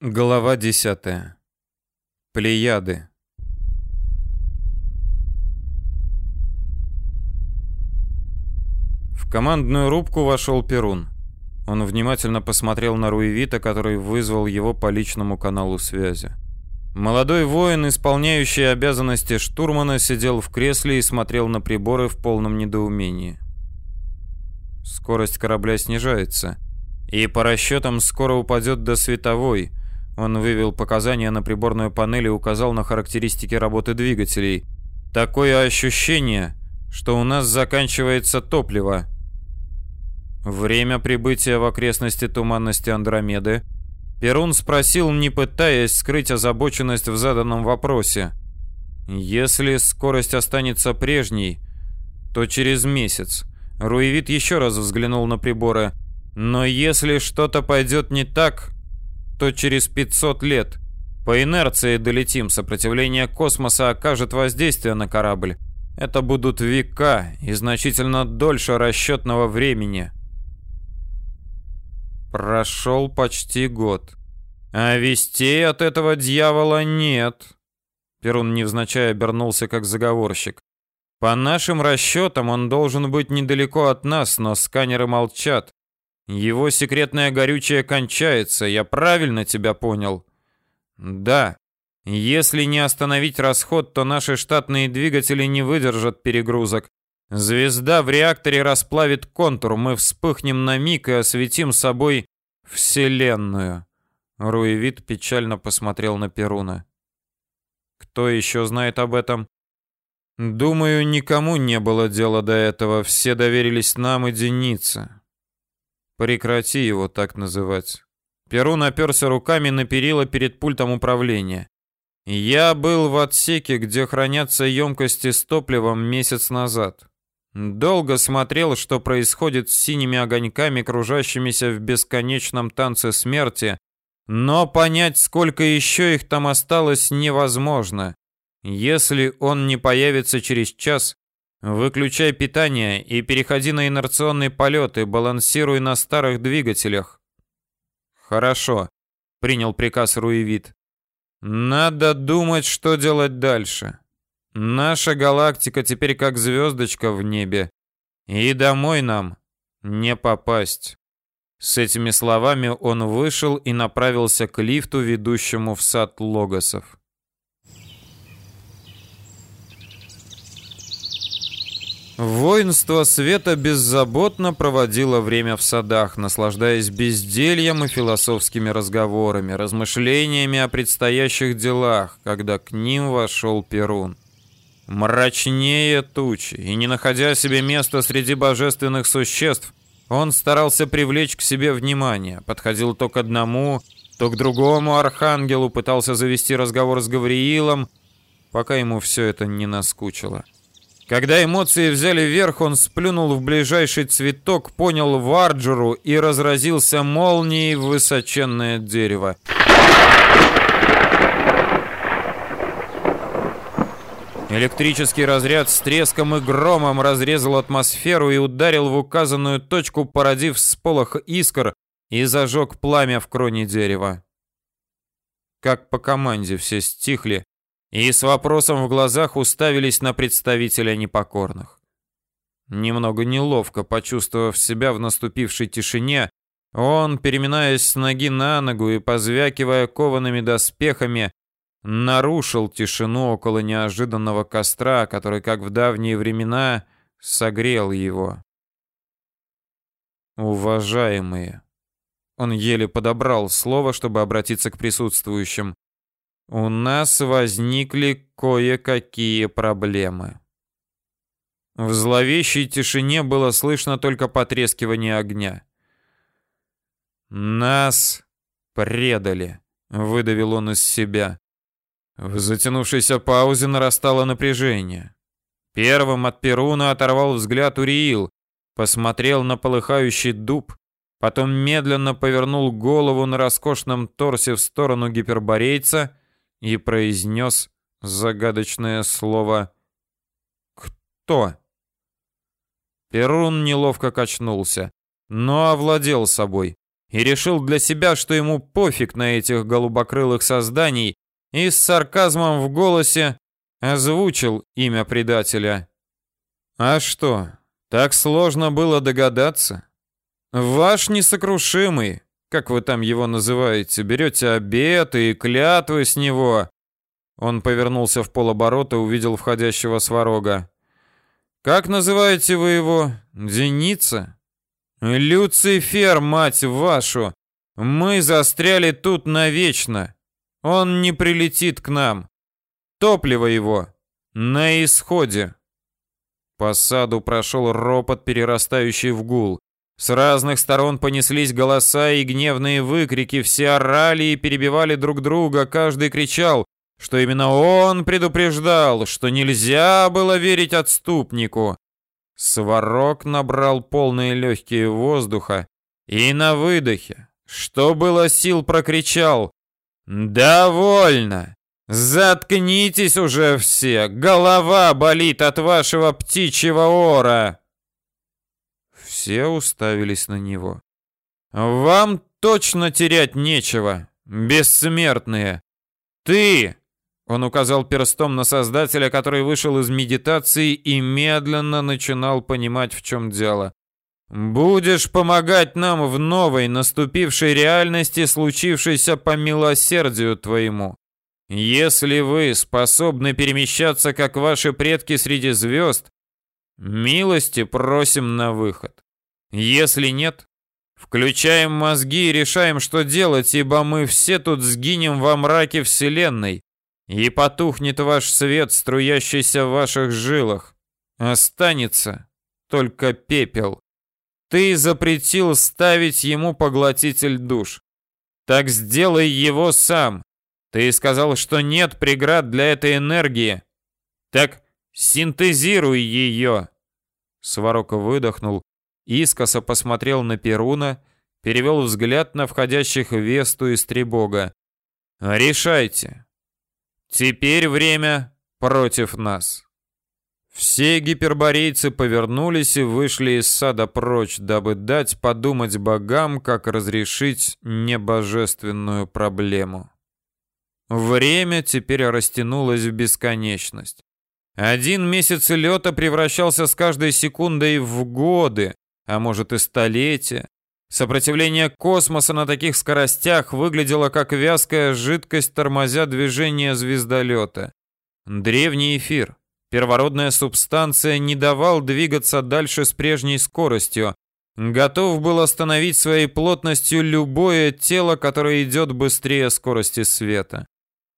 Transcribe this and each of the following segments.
Глава 10. Плеяды. В командную рубку вошел Перун. Он внимательно посмотрел на Руевита, который вызвал его по личному каналу связи. Молодой воин, исполняющий обязанности штурмана, сидел в кресле и смотрел на приборы в полном недоумении. Скорость корабля снижается, и по расчетам скоро упадет до световой – он вывел показания на приборную панель и указал на характеристики работы двигателей. Такое ощущение, что у нас заканчивается топливо. Время прибытия в окрестности туманности Андромеды. Перун спросил, не пытаясь скрыть озабоченность в заданном вопросе. Если скорость останется прежней, то через месяц. Руевит еще раз взглянул на приборы. Но если что-то пойдет не так, то через 500 лет. По инерции долетим, сопротивление космоса окажет воздействие на корабль. Это будут века и значительно дольше расчетного времени. Прошел почти год. А вестей от этого дьявола нет. Перун невзначай обернулся как заговорщик. По нашим расчетам он должен быть недалеко от нас, но сканеры молчат. Его секретное горючее кончается, я правильно тебя понял? Да. Если не остановить расход, то наши штатные двигатели не выдержат перегрузок. Звезда в реакторе расплавит контур, мы вспыхнем на миг и осветим собой Вселенную. Руевит печально посмотрел на Перуна. Кто еще знает об этом? Думаю, никому не было дела до этого, все доверились нам и Денице. Прекрати его так называть. Перун оперся руками на перила перед пультом управления. Я был в отсеке, где хранятся емкости с топливом месяц назад. Долго смотрел, что происходит с синими огоньками, кружащимися в бесконечном танце смерти, но понять, сколько еще их там осталось, невозможно. Если он не появится через час, Выключай питание и переходи на инерционный полет и балансируй на старых двигателях. Хорошо, принял приказ Руевит. Надо думать, что делать дальше. Наша галактика теперь как звездочка в небе. И домой нам не попасть. С этими словами он вышел и направился к лифту, ведущему в сад логосов. Воинство света беззаботно проводило время в садах, наслаждаясь бездельем и философскими разговорами, размышлениями о предстоящих делах, когда к ним вошел Перун. Мрачнее тучи, и не находя себе места среди божественных существ, он старался привлечь к себе внимание, подходил то к одному, то к другому архангелу, пытался завести разговор с Гавриилом, пока ему все это не наскучило. Когда эмоции взяли верх, он сплюнул в ближайший цветок, понял Варджеру и разразился молнией в высоченное дерево. Электрический разряд с треском и громом разрезал атмосферу и ударил в указанную точку, породив сполох искр и зажег пламя в кроне дерева. Как по команде все стихли, и с вопросом в глазах уставились на представителя непокорных. Немного неловко почувствовав себя в наступившей тишине, он, переминаясь с ноги на ногу и позвякивая коваными доспехами, нарушил тишину около неожиданного костра, который, как в давние времена, согрел его. Уважаемые, он еле подобрал слово, чтобы обратиться к присутствующим. У нас возникли кое-какие проблемы. В зловещей тишине было слышно только потрескивание огня. Нас предали, выдавил он из себя. В затянувшейся паузе нарастало напряжение. Первым от Перуна оторвал взгляд Уриил, посмотрел на полыхающий дуб, потом медленно повернул голову на роскошном торсе в сторону гиперборейца и произнес загадочное слово «Кто?». Перун неловко качнулся, но овладел собой и решил для себя, что ему пофиг на этих голубокрылых созданий, и с сарказмом в голосе озвучил имя предателя. А что, так сложно было догадаться? Ваш несокрушимый, как вы там его называете, берете обеты и клятвы с него. Он повернулся в полоборота увидел входящего сварога. Как называете вы его? Деница? Люцифер, мать вашу! Мы застряли тут навечно. Он не прилетит к нам. Топливо его на исходе. По саду прошел ропот, перерастающий в гул. С разных сторон понеслись голоса и гневные выкрики, все орали и перебивали друг друга, каждый кричал, что именно он предупреждал, что нельзя было верить отступнику. Сварог набрал полные легкие воздуха и на выдохе, что было сил, прокричал «Довольно! Заткнитесь уже все! Голова болит от вашего птичьего ора!» Все уставились на него. «Вам точно терять нечего, бессмертные! Ты!» Он указал перстом на Создателя, который вышел из медитации и медленно начинал понимать, в чем дело. «Будешь помогать нам в новой, наступившей реальности, случившейся по милосердию твоему. Если вы способны перемещаться, как ваши предки среди звезд, милости просим на выход. Если нет, включаем мозги и решаем, что делать, ибо мы все тут сгинем во мраке Вселенной, и потухнет ваш свет, струящийся в ваших жилах. Останется только пепел. Ты запретил ставить ему поглотитель душ. Так сделай его сам. Ты сказал, что нет преград для этой энергии. Так синтезируй ее. Сварока выдохнул, искоса посмотрел на Перуна, перевел взгляд на входящих Весту и Стребога. Решайте, Теперь время против нас. Все гиперборейцы повернулись и вышли из сада прочь, дабы дать подумать богам, как разрешить небожественную проблему. Время теперь растянулось в бесконечность. Один месяц лета превращался с каждой секундой в годы, а может и столетия. Сопротивление космоса на таких скоростях выглядело как вязкая жидкость, тормозя движение звездолета. Древний эфир, первородная субстанция, не давал двигаться дальше с прежней скоростью. Готов был остановить своей плотностью любое тело, которое идет быстрее скорости света.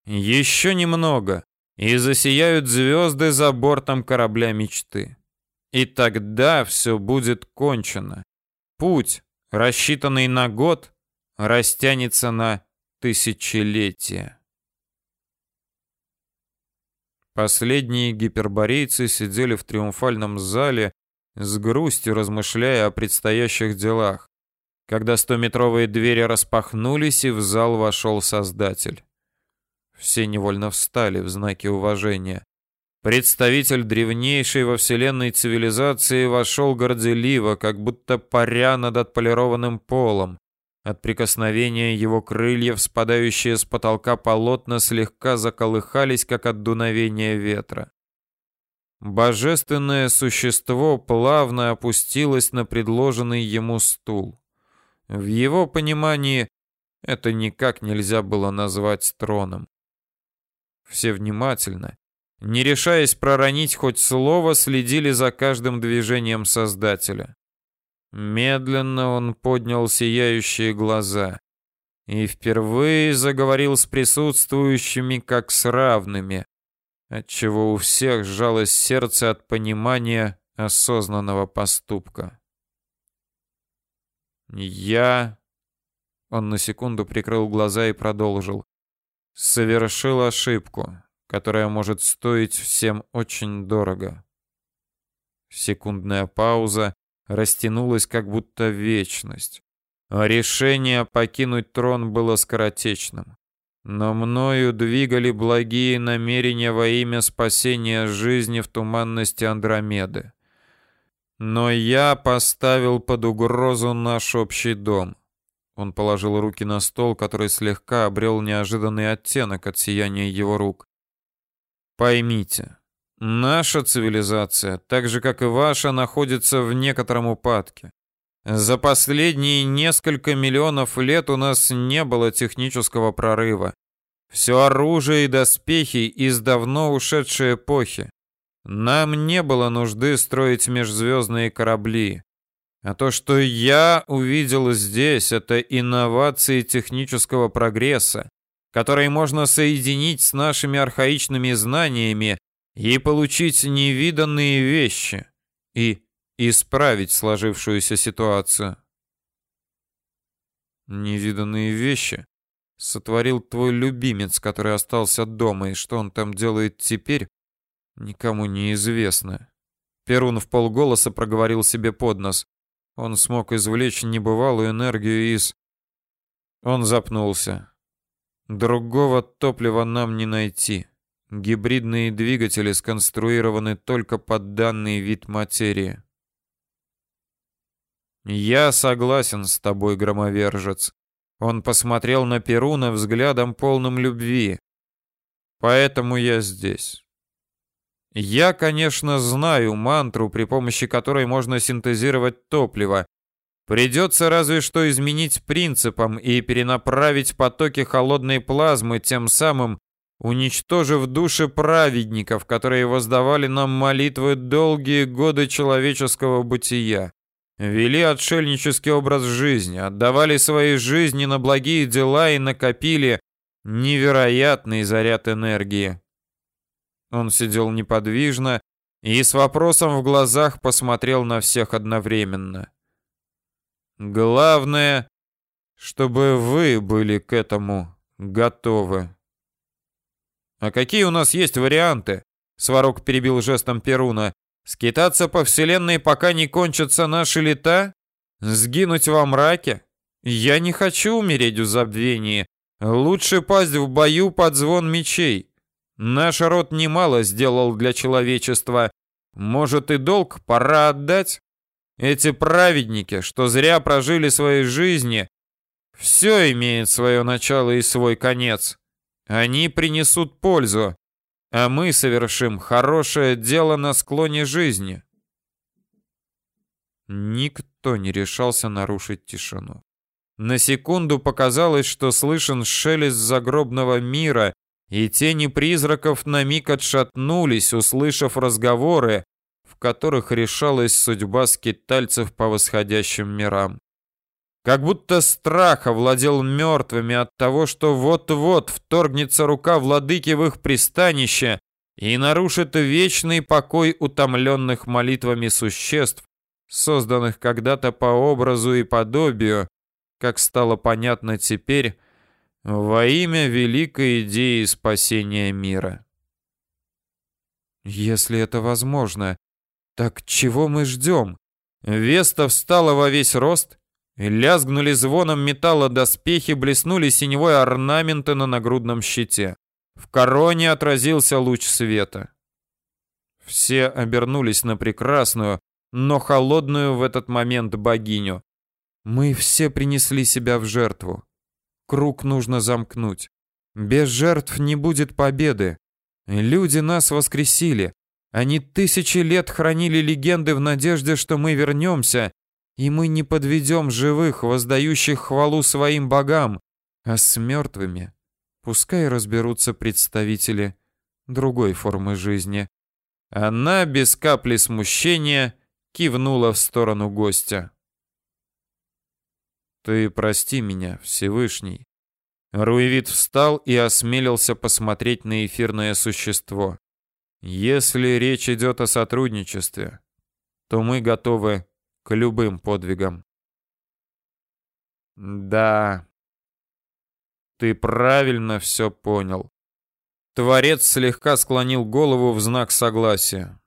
Еще немного, и засияют звезды за бортом корабля мечты. И тогда все будет кончено. Путь, рассчитанный на год, растянется на тысячелетия. Последние гиперборейцы сидели в триумфальном зале с грустью размышляя о предстоящих делах, когда стометровые двери распахнулись и в зал вошел Создатель. Все невольно встали в знаке уважения. Представитель древнейшей во вселенной цивилизации вошел горделиво, как будто паря над отполированным полом. От прикосновения его крыльев, спадающие с потолка полотна, слегка заколыхались, как от дуновения ветра. Божественное существо плавно опустилось на предложенный ему стул. В его понимании это никак нельзя было назвать троном. Все внимательно, не решаясь проронить хоть слово, следили за каждым движением Создателя. Медленно он поднял сияющие глаза и впервые заговорил с присутствующими как с равными, отчего у всех сжалось сердце от понимания осознанного поступка. «Я...» Он на секунду прикрыл глаза и продолжил. «Совершил ошибку которая может стоить всем очень дорого. Секундная пауза растянулась как будто вечность. Решение покинуть трон было скоротечным. Но мною двигали благие намерения во имя спасения жизни в туманности Андромеды. Но я поставил под угрозу наш общий дом. Он положил руки на стол, который слегка обрел неожиданный оттенок от сияния его рук. Поймите, наша цивилизация, так же как и ваша, находится в некотором упадке. За последние несколько миллионов лет у нас не было технического прорыва. Все оружие и доспехи из давно ушедшей эпохи. Нам не было нужды строить межзвездные корабли. А то, что я увидел здесь, это инновации технического прогресса, которые можно соединить с нашими архаичными знаниями и получить невиданные вещи и исправить сложившуюся ситуацию. Невиданные вещи сотворил твой любимец, который остался дома, и что он там делает теперь, никому не известно. Перун в полголоса проговорил себе под нос. Он смог извлечь небывалую энергию из... Он запнулся. Другого топлива нам не найти. Гибридные двигатели сконструированы только под данный вид материи. Я согласен с тобой, громовержец. Он посмотрел на Перуна взглядом полным любви. Поэтому я здесь. Я, конечно, знаю мантру, при помощи которой можно синтезировать топливо. Придется разве что изменить принципом и перенаправить потоки холодной плазмы, тем самым уничтожив души праведников, которые воздавали нам молитвы долгие годы человеческого бытия. Вели отшельнический образ жизни, отдавали свои жизни на благие дела и накопили невероятный заряд энергии. Он сидел неподвижно и с вопросом в глазах посмотрел на всех одновременно. Главное, чтобы вы были к этому готовы. А какие у нас есть варианты? Сварог перебил жестом Перуна. Скитаться по вселенной, пока не кончатся наши лета? Сгинуть во мраке? Я не хочу умереть в забвении. Лучше пасть в бою под звон мечей. Наш род немало сделал для человечества. Может и долг пора отдать? Эти праведники, что зря прожили свои жизни, все имеет свое начало и свой конец. Они принесут пользу, а мы совершим хорошее дело на склоне жизни. Никто не решался нарушить тишину. На секунду показалось, что слышен шелест загробного мира, и тени призраков на миг отшатнулись, услышав разговоры, которых решалась судьба скитальцев по восходящим мирам. Как будто страх овладел мертвыми от того, что вот-вот вторгнется рука владыки в их пристанище и нарушит вечный покой утомленных молитвами существ, созданных когда-то по образу и подобию, как стало понятно теперь, во имя великой идеи спасения мира. Если это возможно, так чего мы ждем? Веста встала во весь рост, лязгнули звоном металла доспехи, блеснули синевой орнаменты на нагрудном щите. В короне отразился луч света. Все обернулись на прекрасную, но холодную в этот момент богиню. Мы все принесли себя в жертву. Круг нужно замкнуть. Без жертв не будет победы. Люди нас воскресили. Они тысячи лет хранили легенды в надежде, что мы вернемся, и мы не подведем живых, воздающих хвалу своим богам, а с мертвыми пускай разберутся представители другой формы жизни. Она без капли смущения кивнула в сторону гостя. Ты прости меня, Всевышний. Руевит встал и осмелился посмотреть на эфирное существо. Если речь идет о сотрудничестве, то мы готовы к любым подвигам. Да. Ты правильно все понял. Творец слегка склонил голову в знак согласия.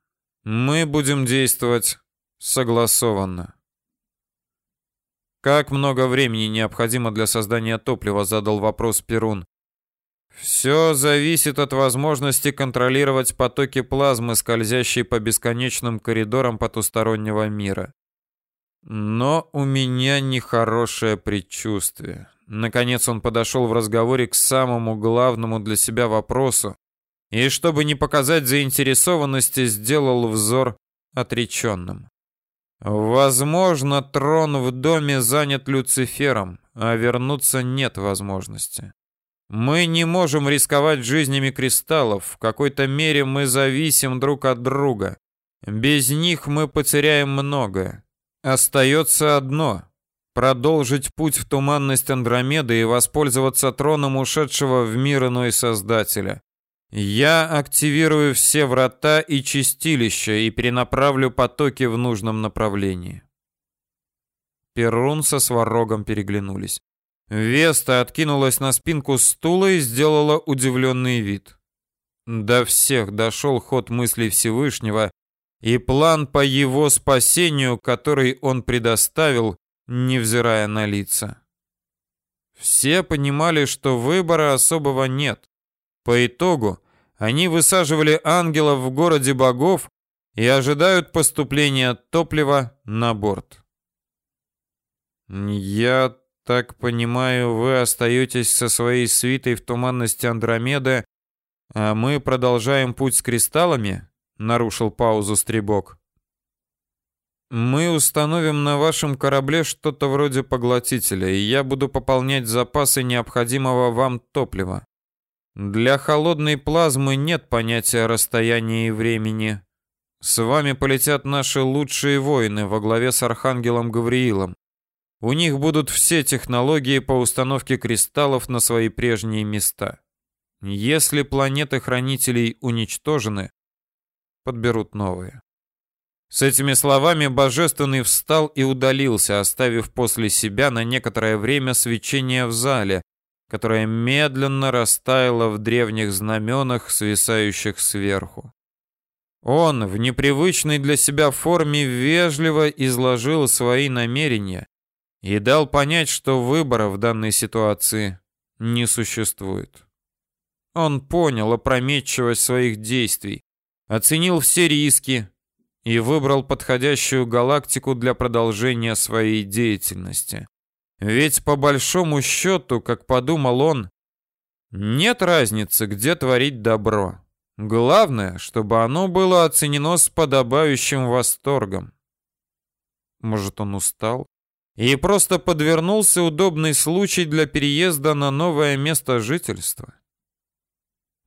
Мы будем действовать согласованно. Как много времени необходимо для создания топлива, задал вопрос Перун. Все зависит от возможности контролировать потоки плазмы, скользящие по бесконечным коридорам потустороннего мира. Но у меня нехорошее предчувствие. Наконец он подошел в разговоре к самому главному для себя вопросу, и, чтобы не показать заинтересованности, сделал взор отреченным. Возможно, трон в доме занят Люцифером, а вернуться нет возможности. Мы не можем рисковать жизнями кристаллов, в какой-то мере мы зависим друг от друга. Без них мы потеряем многое. Остается одно — продолжить путь в туманность Андромеды и воспользоваться троном ушедшего в мир иной Создателя. Я активирую все врата и чистилища и перенаправлю потоки в нужном направлении. Перун со Сварогом переглянулись. Веста откинулась на спинку стула и сделала удивленный вид. До всех дошел ход мыслей Всевышнего и план по его спасению, который он предоставил, невзирая на лица. Все понимали, что выбора особого нет. По итогу они высаживали ангелов в городе богов и ожидают поступления топлива на борт. Я так понимаю, вы остаетесь со своей свитой в туманности Андромеды, а мы продолжаем путь с кристаллами? нарушил паузу Стребок. Мы установим на вашем корабле что-то вроде поглотителя, и я буду пополнять запасы необходимого вам топлива. Для холодной плазмы нет понятия расстояния и времени. С вами полетят наши лучшие воины во главе с архангелом Гавриилом. У них будут все технологии по установке кристаллов на свои прежние места. Если планеты хранителей уничтожены, подберут новые. С этими словами Божественный встал и удалился, оставив после себя на некоторое время свечение в зале, которое медленно растаяло в древних знаменах, свисающих сверху. Он в непривычной для себя форме вежливо изложил свои намерения и дал понять, что выбора в данной ситуации не существует. Он понял опрометчивость своих действий, оценил все риски и выбрал подходящую галактику для продолжения своей деятельности. Ведь по большому счету, как подумал он, нет разницы, где творить добро. Главное, чтобы оно было оценено с подобающим восторгом. Может, он устал? И просто подвернулся удобный случай для переезда на новое место жительства.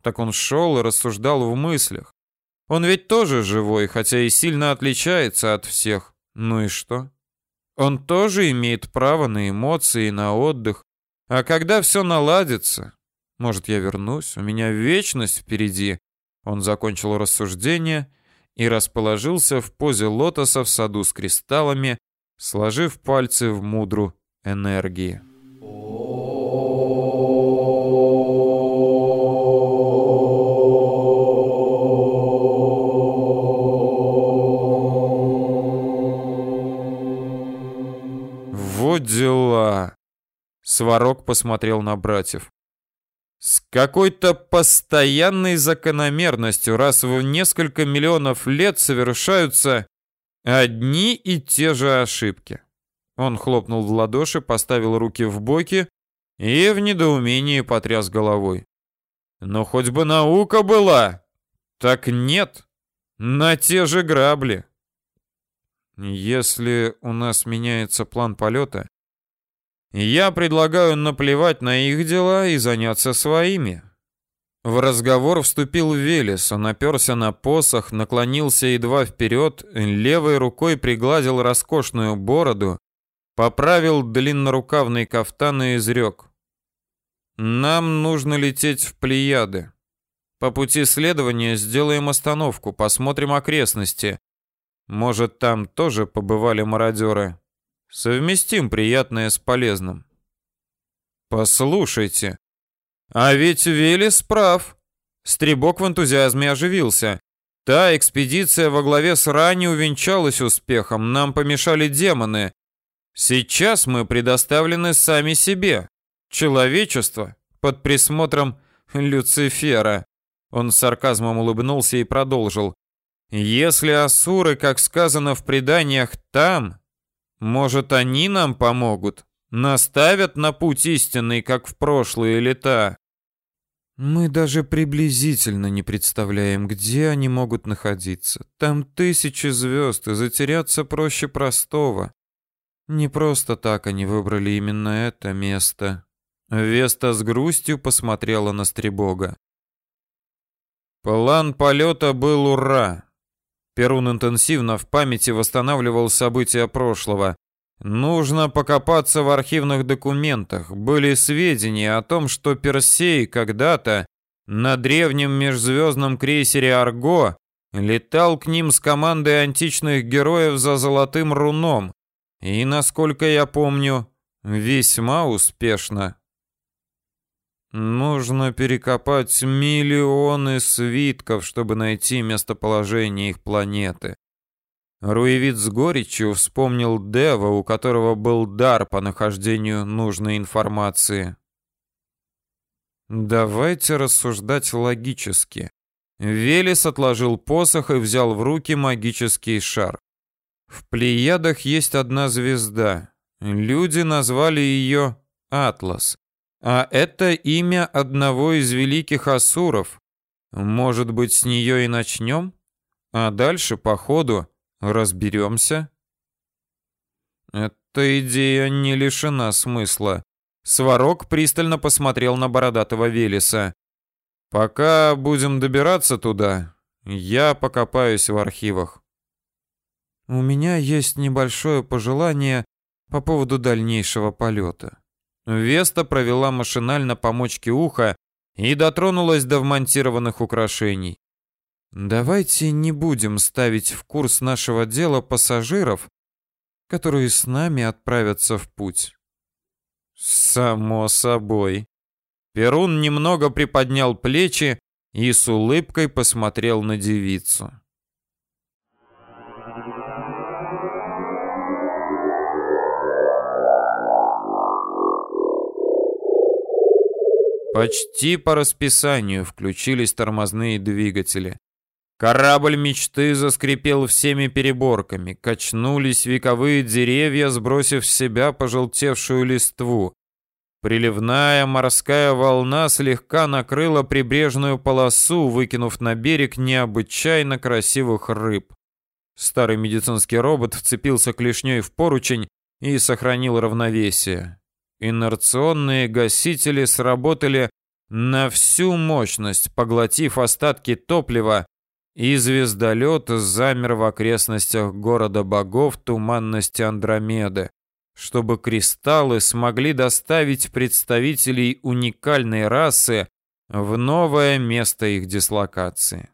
Так он шел и рассуждал в мыслях. Он ведь тоже живой, хотя и сильно отличается от всех. Ну и что? Он тоже имеет право на эмоции, на отдых. А когда все наладится, может, я вернусь, у меня вечность впереди. Он закончил рассуждение и расположился в позе лотоса в саду с кристаллами, сложив пальцы в мудру энергии. дела. Сварог посмотрел на братьев. С какой-то постоянной закономерностью раз в несколько миллионов лет совершаются одни и те же ошибки. Он хлопнул в ладоши, поставил руки в боки и в недоумении потряс головой. Но хоть бы наука была. Так нет. На те же грабли. Если у нас меняется план полета, я предлагаю наплевать на их дела и заняться своими. В разговор вступил Велес, он оперся на посох, наклонился едва вперед, левой рукой пригладил роскошную бороду, поправил длиннорукавный кафтан и изрек. «Нам нужно лететь в Плеяды. По пути следования сделаем остановку, посмотрим окрестности. Может, там тоже побывали мародеры?» Совместим приятное с полезным. Послушайте, а ведь Велес прав. Стребок в энтузиазме оживился. Та экспедиция во главе с Рани увенчалась успехом, нам помешали демоны. Сейчас мы предоставлены сами себе. Человечество под присмотром Люцифера. Он с сарказмом улыбнулся и продолжил. Если асуры, как сказано в преданиях, там, Может, они нам помогут? Наставят на путь истинный, как в прошлые лета? Мы даже приблизительно не представляем, где они могут находиться. Там тысячи звезд, и затеряться проще простого. Не просто так они выбрали именно это место. Веста с грустью посмотрела на Стребога. План полета был ура. Перун интенсивно в памяти восстанавливал события прошлого. Нужно покопаться в архивных документах. Были сведения о том, что Персей когда-то на древнем межзвездном крейсере Арго летал к ним с командой античных героев за золотым руном. И, насколько я помню, весьма успешно. Нужно перекопать миллионы свитков, чтобы найти местоположение их планеты. Руевид с горечью вспомнил Дева, у которого был дар по нахождению нужной информации. Давайте рассуждать логически. Велес отложил посох и взял в руки магический шар. В Плеядах есть одна звезда. Люди назвали ее Атлас. А это имя одного из великих асуров. Может быть, с нее и начнем? А дальше, по ходу, разберемся? Эта идея не лишена смысла. Сварог пристально посмотрел на бородатого Велеса. Пока будем добираться туда, я покопаюсь в архивах. У меня есть небольшое пожелание по поводу дальнейшего полета. Веста провела машинально по мочке уха и дотронулась до вмонтированных украшений. Давайте не будем ставить в курс нашего дела пассажиров, которые с нами отправятся в путь. Само собой. Перун немного приподнял плечи и с улыбкой посмотрел на девицу. Почти по расписанию включились тормозные двигатели. Корабль мечты заскрипел всеми переборками, качнулись вековые деревья, сбросив с себя пожелтевшую листву. Приливная морская волна слегка накрыла прибрежную полосу, выкинув на берег необычайно красивых рыб. Старый медицинский робот вцепился клешней в поручень и сохранил равновесие. Инерционные гасители сработали на всю мощность, поглотив остатки топлива, и звездолет замер в окрестностях города богов туманности Андромеды, чтобы кристаллы смогли доставить представителей уникальной расы в новое место их дислокации.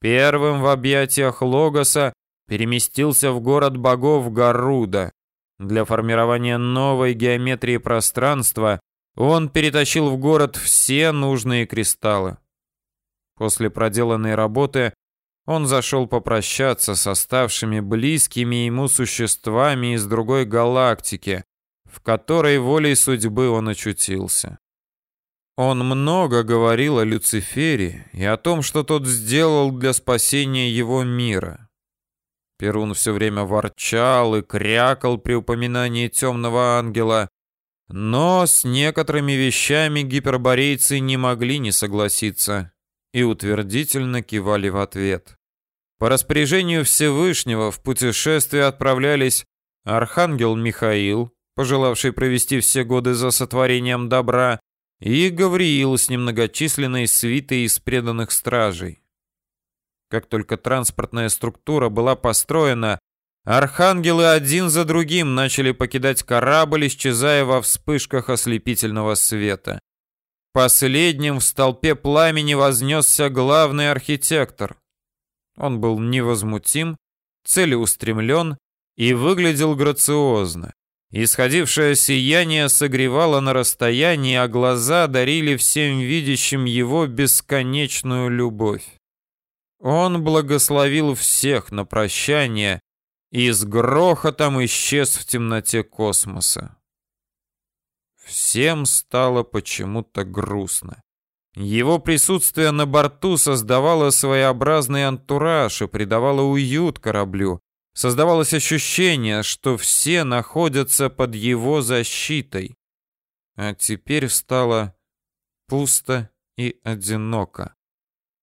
Первым в объятиях Логоса переместился в город богов Гаруда, для формирования новой геометрии пространства он перетащил в город все нужные кристаллы. После проделанной работы он зашел попрощаться с оставшими близкими ему существами из другой галактики, в которой волей судьбы он очутился. Он много говорил о Люцифере и о том, что тот сделал для спасения его мира. Перун все время ворчал и крякал при упоминании темного ангела, но с некоторыми вещами гиперборейцы не могли не согласиться и утвердительно кивали в ответ. По распоряжению Всевышнего в путешествие отправлялись архангел Михаил, пожелавший провести все годы за сотворением добра, и Гавриил с немногочисленной свитой из преданных стражей. Как только транспортная структура была построена, архангелы один за другим начали покидать корабль, исчезая во вспышках ослепительного света. Последним в столпе пламени вознесся главный архитектор. Он был невозмутим, целеустремлен и выглядел грациозно. Исходившее сияние согревало на расстоянии, а глаза дарили всем видящим его бесконечную любовь. Он благословил всех на прощание и с грохотом исчез в темноте космоса. Всем стало почему-то грустно. Его присутствие на борту создавало своеобразный антураж и придавало уют кораблю, Создавалось ощущение, что все находятся под его защитой. А теперь стало пусто и одиноко.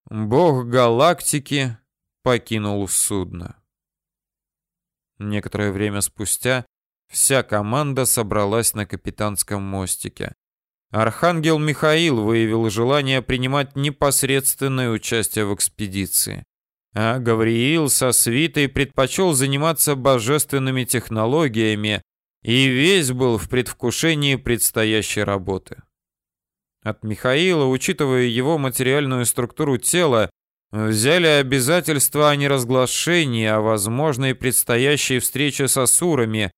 Бог галактики покинул судно. Некоторое время спустя вся команда собралась на капитанском мостике. Архангел Михаил выявил желание принимать непосредственное участие в экспедиции а Гавриил со свитой предпочел заниматься божественными технологиями и весь был в предвкушении предстоящей работы. От Михаила, учитывая его материальную структуру тела, взяли обязательства о неразглашении о возможной предстоящей встрече с асурами,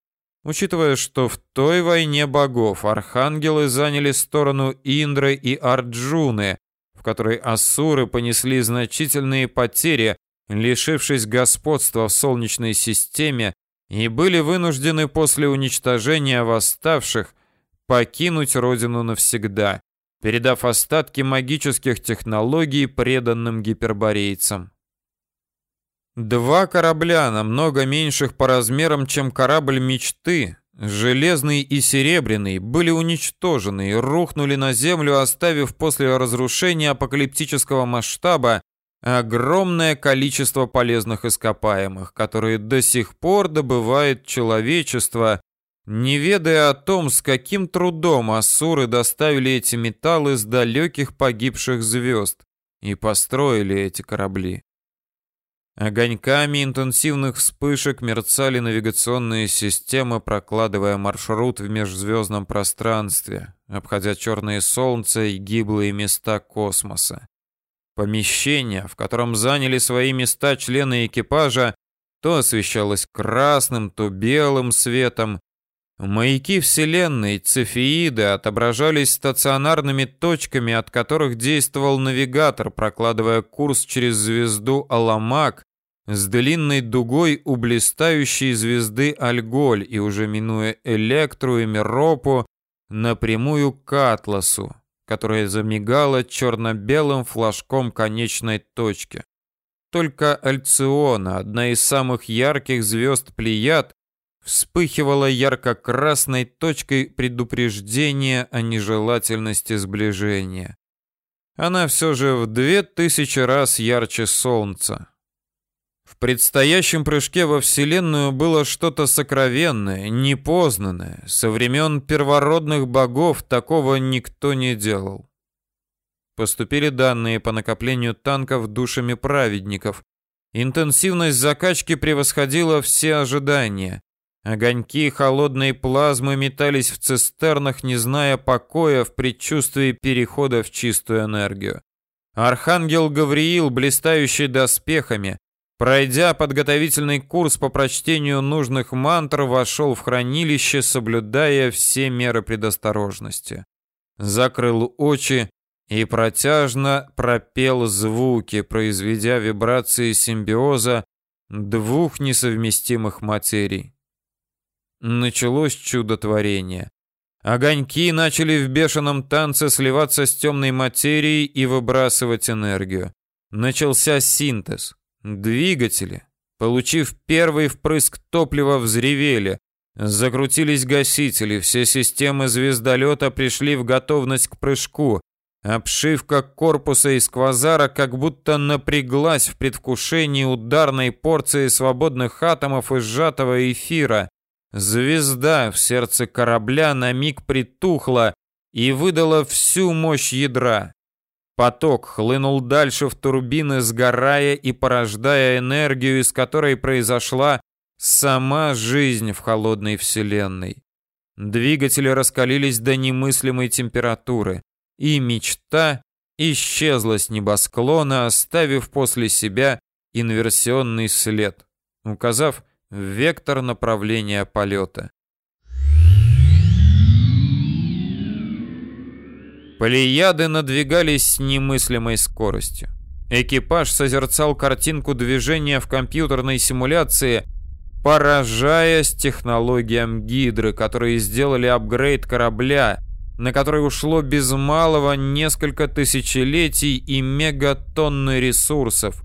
учитывая, что в той войне богов архангелы заняли сторону Индры и Арджуны, в которой асуры понесли значительные потери, лишившись господства в Солнечной системе, и были вынуждены после уничтожения восставших покинуть родину навсегда, передав остатки магических технологий преданным гиперборейцам. Два корабля, намного меньших по размерам, чем корабль мечты, железный и серебряный, были уничтожены и рухнули на землю, оставив после разрушения апокалиптического масштаба огромное количество полезных ископаемых, которые до сих пор добывает человечество, не ведая о том, с каким трудом ассуры доставили эти металлы с далеких погибших звезд и построили эти корабли. Огоньками интенсивных вспышек мерцали навигационные системы, прокладывая маршрут в межзвездном пространстве, обходя черные солнца и гиблые места космоса. Помещение, в котором заняли свои места члены экипажа, то освещалось красным, то белым светом. Маяки Вселенной, цефеиды, отображались стационарными точками, от которых действовал навигатор, прокладывая курс через звезду Аламак с длинной дугой у блистающей звезды Альголь и уже минуя Электру и Меропу напрямую к Атласу которая замигала черно-белым флажком конечной точки. Только Альциона, одна из самых ярких звезд Плеяд, вспыхивала ярко-красной точкой предупреждения о нежелательности сближения. Она все же в две тысячи раз ярче Солнца. Предстоящем прыжке во Вселенную было что-то сокровенное, непознанное. Со времен первородных богов такого никто не делал. Поступили данные по накоплению танков душами праведников. Интенсивность закачки превосходила все ожидания. Огоньки холодной плазмы метались в цистернах, не зная покоя в предчувствии перехода в чистую энергию. Архангел Гавриил, блистающий доспехами, Пройдя подготовительный курс по прочтению нужных мантр, вошел в хранилище, соблюдая все меры предосторожности. Закрыл очи и протяжно пропел звуки, произведя вибрации симбиоза двух несовместимых материй. Началось чудотворение. Огоньки начали в бешеном танце сливаться с темной материей и выбрасывать энергию. Начался синтез. Двигатели, получив первый впрыск топлива, взревели. Закрутились гасители, все системы звездолета пришли в готовность к прыжку. Обшивка корпуса из квазара как будто напряглась в предвкушении ударной порции свободных атомов и сжатого эфира. Звезда в сердце корабля на миг притухла и выдала всю мощь ядра. Поток хлынул дальше в турбины, сгорая и порождая энергию, из которой произошла сама жизнь в холодной вселенной. Двигатели раскалились до немыслимой температуры, и мечта исчезла с небосклона, оставив после себя инверсионный след, указав вектор направления полета. Плеяды надвигались с немыслимой скоростью. Экипаж созерцал картинку движения в компьютерной симуляции, поражаясь технологиям Гидры, которые сделали апгрейд корабля, на который ушло без малого несколько тысячелетий и мегатонны ресурсов.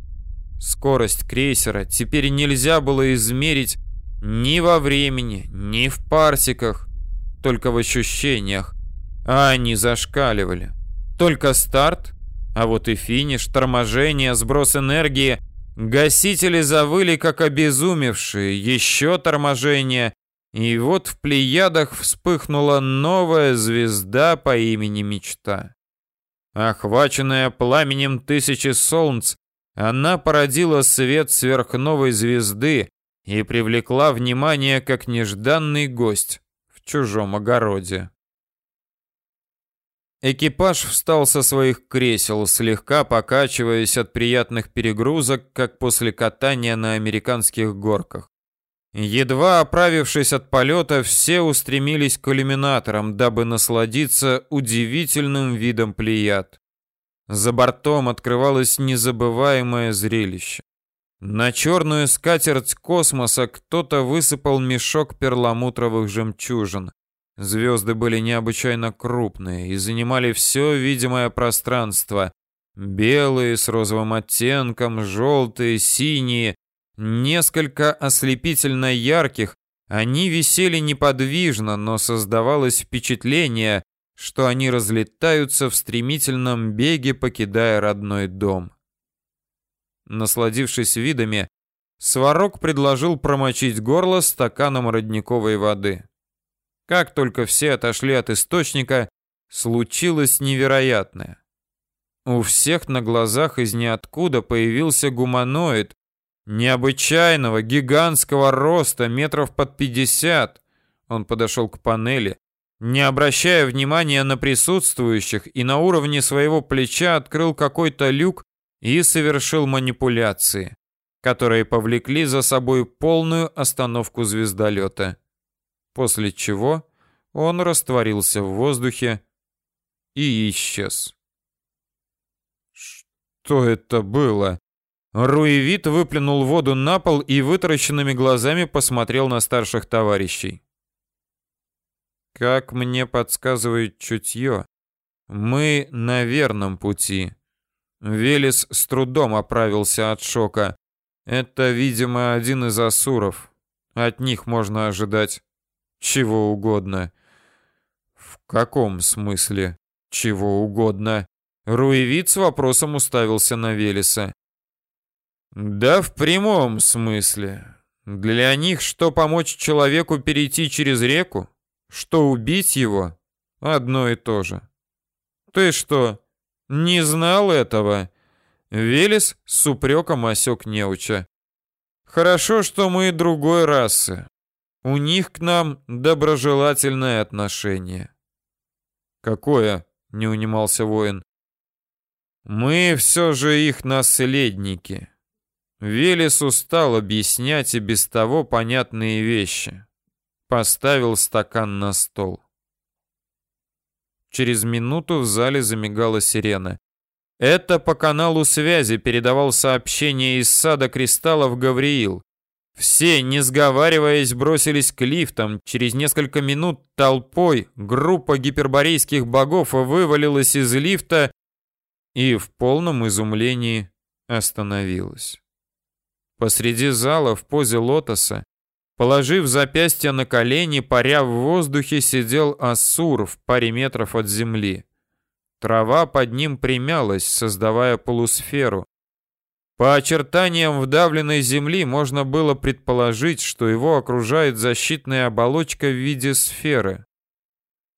Скорость крейсера теперь нельзя было измерить ни во времени, ни в парсиках, только в ощущениях, а они зашкаливали. Только старт, а вот и финиш, торможение, сброс энергии, гасители завыли как обезумевшие, еще торможение, и вот в Плеядах вспыхнула новая звезда по имени Мечта. Охваченная пламенем тысячи солнц, она породила свет сверхновой звезды и привлекла внимание как нежданный гость в чужом огороде. Экипаж встал со своих кресел, слегка покачиваясь от приятных перегрузок, как после катания на американских горках. Едва оправившись от полета, все устремились к иллюминаторам, дабы насладиться удивительным видом плеяд. За бортом открывалось незабываемое зрелище. На черную скатерть космоса кто-то высыпал мешок перламутровых жемчужин. Звезды были необычайно крупные и занимали все видимое пространство. Белые с розовым оттенком, желтые, синие, несколько ослепительно ярких, они висели неподвижно, но создавалось впечатление, что они разлетаются в стремительном беге, покидая родной дом. Насладившись видами, Сварог предложил промочить горло стаканом родниковой воды. Как только все отошли от источника, случилось невероятное. У всех на глазах из ниоткуда появился гуманоид, необычайного, гигантского роста, метров под пятьдесят. Он подошел к панели, не обращая внимания на присутствующих и на уровне своего плеча открыл какой-то люк и совершил манипуляции, которые повлекли за собой полную остановку звездолета. После чего он растворился в воздухе и исчез. Что это было? Руевит выплюнул воду на пол и вытаращенными глазами посмотрел на старших товарищей. Как мне подсказывает чутье, мы на верном пути. Велес с трудом оправился от шока. Это, видимо, один из асуров. От них можно ожидать чего угодно. В каком смысле чего угодно? Руевит с вопросом уставился на Велеса. Да в прямом смысле. Для них что помочь человеку перейти через реку? что убить его одно и то же. Ты что, не знал этого? Велес с упреком осек неуча. Хорошо, что мы другой расы. У них к нам доброжелательное отношение. Какое? Не унимался воин. Мы все же их наследники. Велес устал объяснять и без того понятные вещи поставил стакан на стол. Через минуту в зале замигала сирена. Это по каналу связи передавал сообщение из сада кристаллов Гавриил. Все, не сговариваясь, бросились к лифтам. Через несколько минут толпой группа гиперборейских богов вывалилась из лифта и в полном изумлении остановилась. Посреди зала в позе лотоса Положив запястье на колени, паря в воздухе, сидел Ассур в паре метров от земли. Трава под ним примялась, создавая полусферу. По очертаниям вдавленной земли можно было предположить, что его окружает защитная оболочка в виде сферы.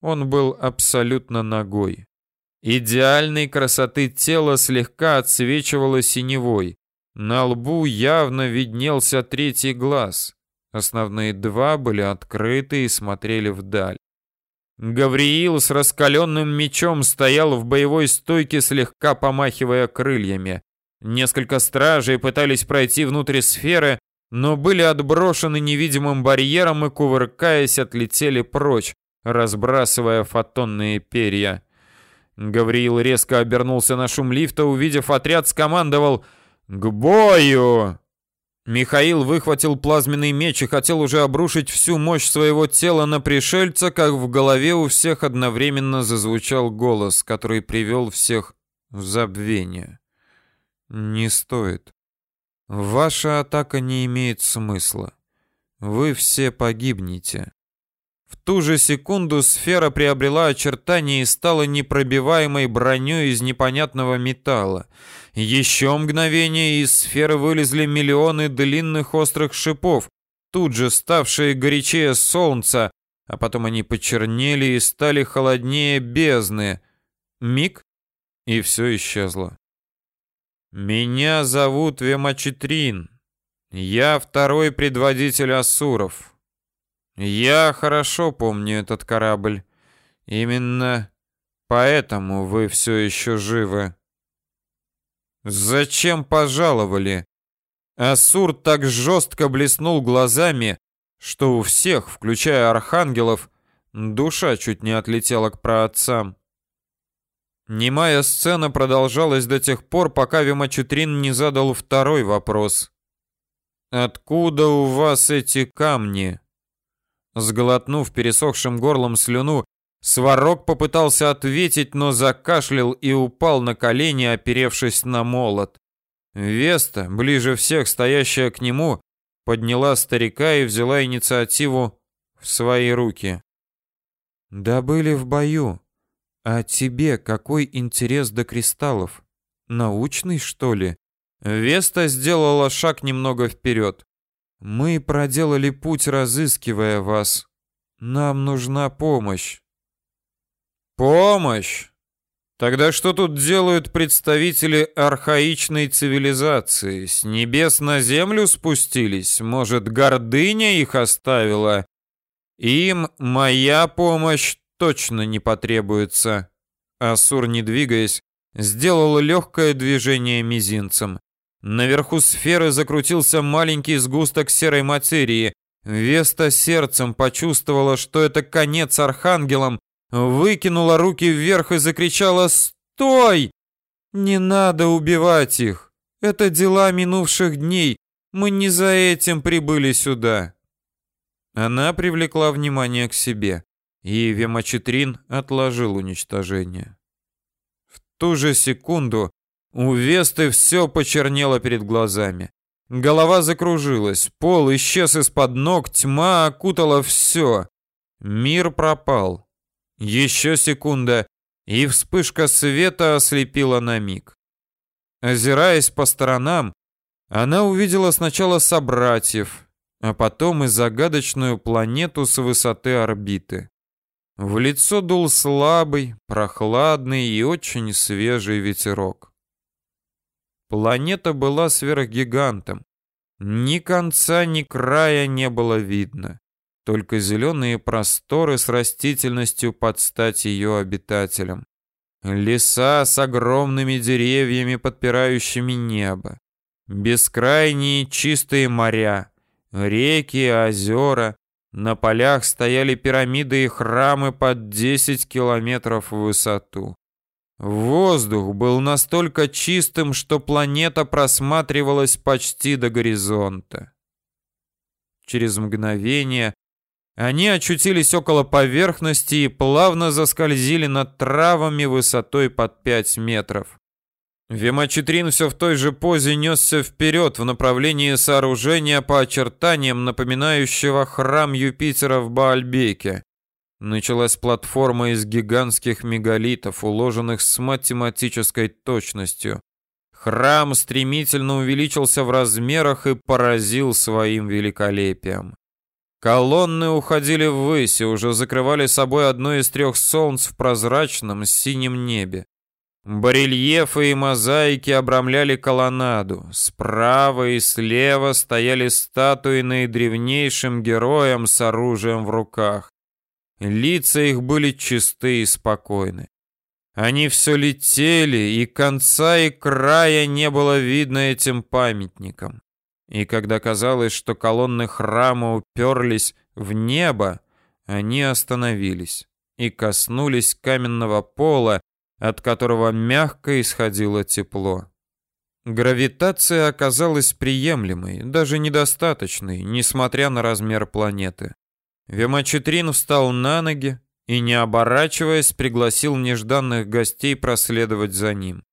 Он был абсолютно нагой. Идеальной красоты тело слегка отсвечивало синевой. На лбу явно виднелся третий глаз. Основные два были открыты и смотрели вдаль. Гавриил с раскаленным мечом стоял в боевой стойке, слегка помахивая крыльями. Несколько стражей пытались пройти внутрь сферы, но были отброшены невидимым барьером и, кувыркаясь, отлетели прочь, разбрасывая фотонные перья. Гавриил резко обернулся на шум лифта, увидев отряд, скомандовал «К бою!» Михаил выхватил плазменный меч и хотел уже обрушить всю мощь своего тела на пришельца, как в голове у всех одновременно зазвучал голос, который привел всех в забвение. «Не стоит. Ваша атака не имеет смысла. Вы все погибнете. В ту же секунду сфера приобрела очертания и стала непробиваемой броней из непонятного металла. Еще мгновение, из сферы вылезли миллионы длинных острых шипов, тут же ставшие горячее солнца, а потом они почернели и стали холоднее бездны. Миг, и все исчезло. «Меня зовут Вемачитрин. Я второй предводитель Асуров. Я хорошо помню этот корабль. Именно поэтому вы все еще живы. Зачем пожаловали? Асур так жестко блеснул глазами, что у всех, включая архангелов, душа чуть не отлетела к праотцам. Немая сцена продолжалась до тех пор, пока Вимачутрин не задал второй вопрос. «Откуда у вас эти камни?» Сглотнув пересохшим горлом слюну, Сварог попытался ответить, но закашлял и упал на колени, оперевшись на молот. Веста, ближе всех стоящая к нему, подняла старика и взяла инициативу в свои руки. «Добыли в бою. А тебе какой интерес до кристаллов? Научный, что ли?» Веста сделала шаг немного вперед. Мы проделали путь, разыскивая вас. Нам нужна помощь. Помощь? Тогда что тут делают представители архаичной цивилизации? С небес на землю спустились? Может, гордыня их оставила? Им моя помощь точно не потребуется. Асур, не двигаясь, сделал легкое движение мизинцем. Наверху сферы закрутился маленький сгусток серой материи. Веста сердцем почувствовала, что это конец архангелам, выкинула руки вверх и закричала «Стой! Не надо убивать их! Это дела минувших дней, мы не за этим прибыли сюда!» Она привлекла внимание к себе, и Вемачитрин отложил уничтожение. В ту же секунду у Весты все почернело перед глазами. Голова закружилась, пол исчез из-под ног, тьма окутала все. Мир пропал. Еще секунда, и вспышка света ослепила на миг. Озираясь по сторонам, она увидела сначала собратьев, а потом и загадочную планету с высоты орбиты. В лицо дул слабый, прохладный и очень свежий ветерок. Планета была сверхгигантом. Ни конца, ни края не было видно. Только зеленые просторы с растительностью под стать ее обитателям. Леса с огромными деревьями, подпирающими небо. Бескрайние чистые моря, реки, озера. На полях стояли пирамиды и храмы под 10 километров в высоту. Воздух был настолько чистым, что планета просматривалась почти до горизонта. Через мгновение они очутились около поверхности и плавно заскользили над травами высотой под 5 метров. Вимачитрин все в той же позе несся вперед в направлении сооружения по очертаниям, напоминающего храм Юпитера в Баальбеке. Началась платформа из гигантских мегалитов, уложенных с математической точностью. Храм стремительно увеличился в размерах и поразил своим великолепием. Колонны уходили ввысь и уже закрывали собой одно из трех солнц в прозрачном синем небе. Барельефы и мозаики обрамляли колоннаду. Справа и слева стояли статуи наидревнейшим героям с оружием в руках. Лица их были чисты и спокойны. Они все летели, и конца и края не было видно этим памятникам. И когда казалось, что колонны храма уперлись в небо, они остановились и коснулись каменного пола, от которого мягко исходило тепло. Гравитация оказалась приемлемой, даже недостаточной, несмотря на размер планеты. Вемачетрин встал на ноги и, не оборачиваясь, пригласил нежданных гостей проследовать за ним.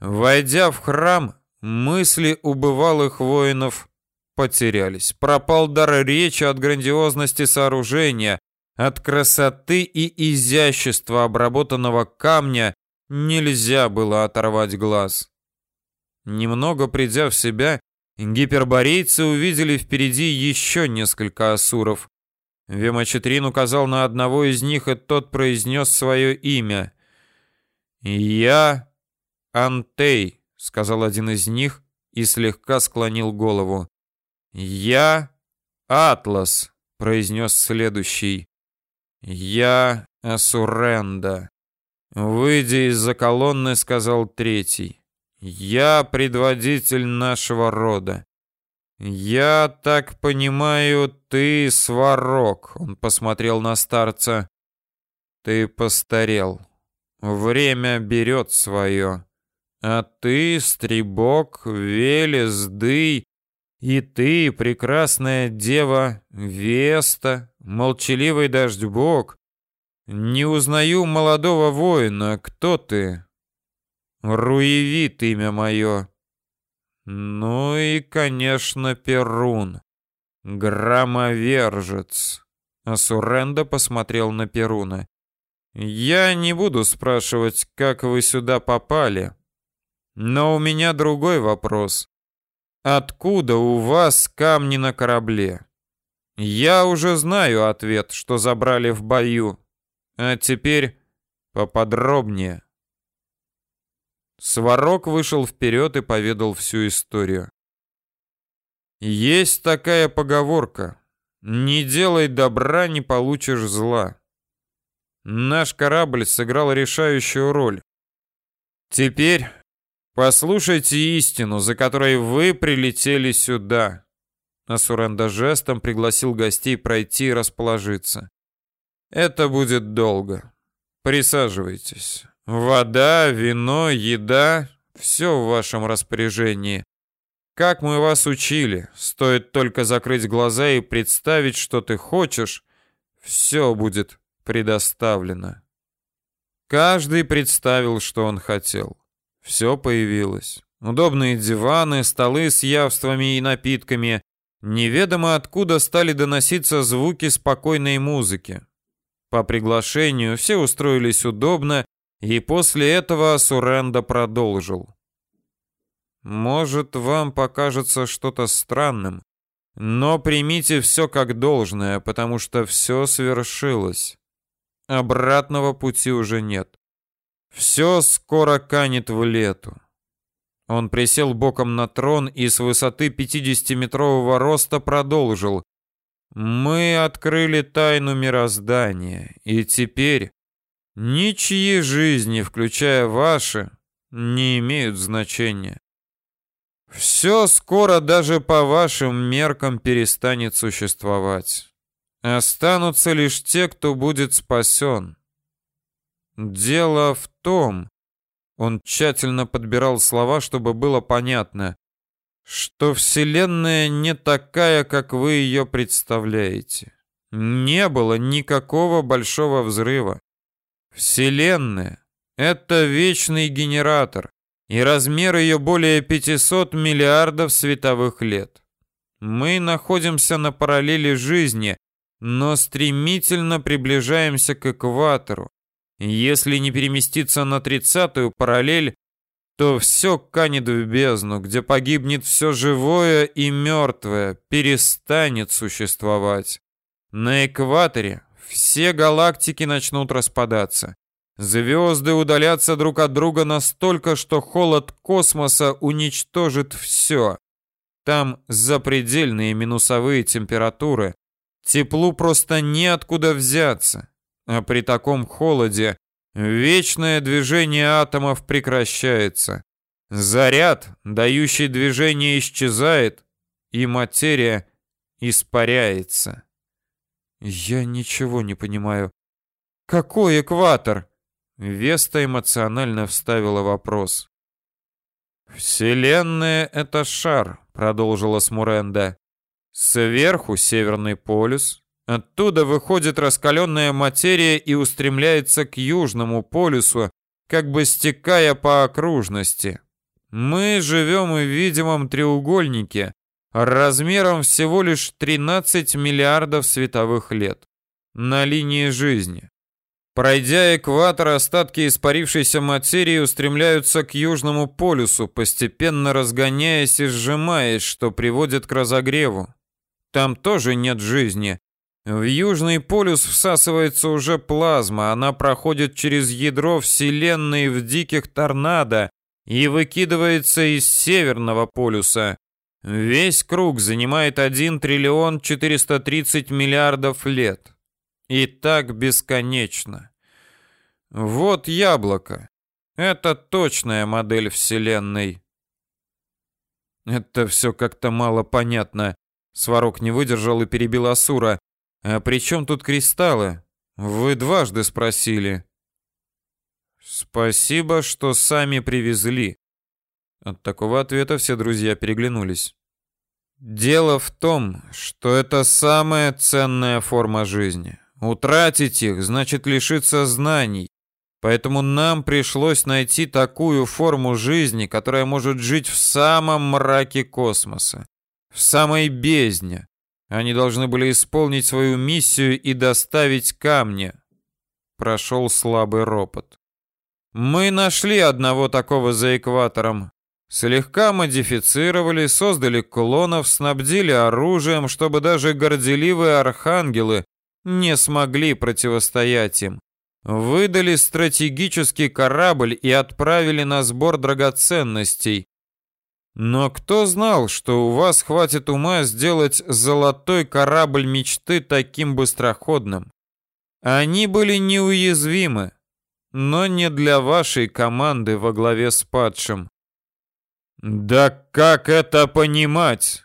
Войдя в храм, мысли у бывалых воинов потерялись. Пропал дар речи от грандиозности сооружения, от красоты и изящества обработанного камня нельзя было оторвать глаз. Немного придя в себя, гиперборейцы увидели впереди еще несколько асуров. Вемачетрин указал на одного из них, и тот произнес свое имя. «Я Антей», — сказал один из них и слегка склонил голову. «Я Атлас», — произнес следующий. «Я Асуренда». Выйдя из-за колонны, сказал третий. «Я предводитель нашего рода. Я так понимаю, ты сварог». Он посмотрел на старца. «Ты постарел. Время берет свое. А ты, стребок, велес, дый, и ты, прекрасная дева Веста, молчаливый дождь бог, не узнаю молодого воина, кто ты? Руевит имя мое. Ну и, конечно, Перун, громовержец. Асуренда посмотрел на Перуна. Я не буду спрашивать, как вы сюда попали, но у меня другой вопрос. Откуда у вас камни на корабле? Я уже знаю ответ, что забрали в бою. А теперь поподробнее. Сварог вышел вперед и поведал всю историю. Есть такая поговорка: не делай добра, не получишь зла. Наш корабль сыграл решающую роль. Теперь Послушайте истину, за которой вы прилетели сюда. Асуренда жестом пригласил гостей пройти и расположиться. Это будет долго. Присаживайтесь. Вода, вино, еда все в вашем распоряжении. Как мы вас учили, стоит только закрыть глаза и представить, что ты хочешь, все будет предоставлено. Каждый представил, что он хотел. Все появилось. Удобные диваны, столы с явствами и напитками. Неведомо откуда стали доноситься звуки спокойной музыки. По приглашению все устроились удобно, и после этого Суренда продолжил. Может, вам покажется что-то странным, но примите все как должное, потому что все свершилось. Обратного пути уже нет. Все скоро канет в лету. Он присел боком на трон и с высоты 50-метрового роста продолжил. Мы открыли тайну мироздания, и теперь ничьи жизни, включая ваши, не имеют значения. Все скоро даже по вашим меркам перестанет существовать. Останутся лишь те, кто будет спасен. Дело в том, он тщательно подбирал слова, чтобы было понятно, что Вселенная не такая, как вы ее представляете. Не было никакого большого взрыва. Вселенная — это вечный генератор, и размер ее более 500 миллиардов световых лет. Мы находимся на параллели жизни, но стремительно приближаемся к экватору, если не переместиться на тридцатую параллель, то все канет в бездну, где погибнет все живое и мертвое, перестанет существовать. На экваторе все галактики начнут распадаться. Звезды удалятся друг от друга настолько, что холод космоса уничтожит все. Там запредельные минусовые температуры. Теплу просто неоткуда взяться. А при таком холоде вечное движение атомов прекращается. Заряд, дающий движение, исчезает, и материя испаряется. Я ничего не понимаю. Какой экватор? Веста эмоционально вставила вопрос. Вселенная это шар, продолжила Смуренда. Сверху северный полюс, Оттуда выходит раскаленная материя и устремляется к южному полюсу, как бы стекая по окружности. Мы живем в видимом треугольнике размером всего лишь 13 миллиардов световых лет на линии жизни. Пройдя экватор, остатки испарившейся материи устремляются к Южному полюсу, постепенно разгоняясь и сжимаясь, что приводит к разогреву. Там тоже нет жизни. В Южный полюс всасывается уже плазма, она проходит через ядро Вселенной в диких торнадо и выкидывается из Северного полюса. Весь круг занимает 1 триллион 430 миллиардов лет. И так бесконечно. Вот яблоко. Это точная модель Вселенной. Это все как-то мало понятно. Сварог не выдержал и перебил Асура. А при чем тут кристаллы? Вы дважды спросили. Спасибо, что сами привезли. От такого ответа все друзья переглянулись. Дело в том, что это самая ценная форма жизни. Утратить их значит лишиться знаний. Поэтому нам пришлось найти такую форму жизни, которая может жить в самом мраке космоса, в самой бездне. Они должны были исполнить свою миссию и доставить камни. Прошел слабый ропот. Мы нашли одного такого за экватором. Слегка модифицировали, создали клонов, снабдили оружием, чтобы даже горделивые архангелы не смогли противостоять им. Выдали стратегический корабль и отправили на сбор драгоценностей. Но кто знал, что у вас хватит ума сделать золотой корабль мечты таким быстроходным? Они были неуязвимы, но не для вашей команды во главе с падшим. Да как это понимать?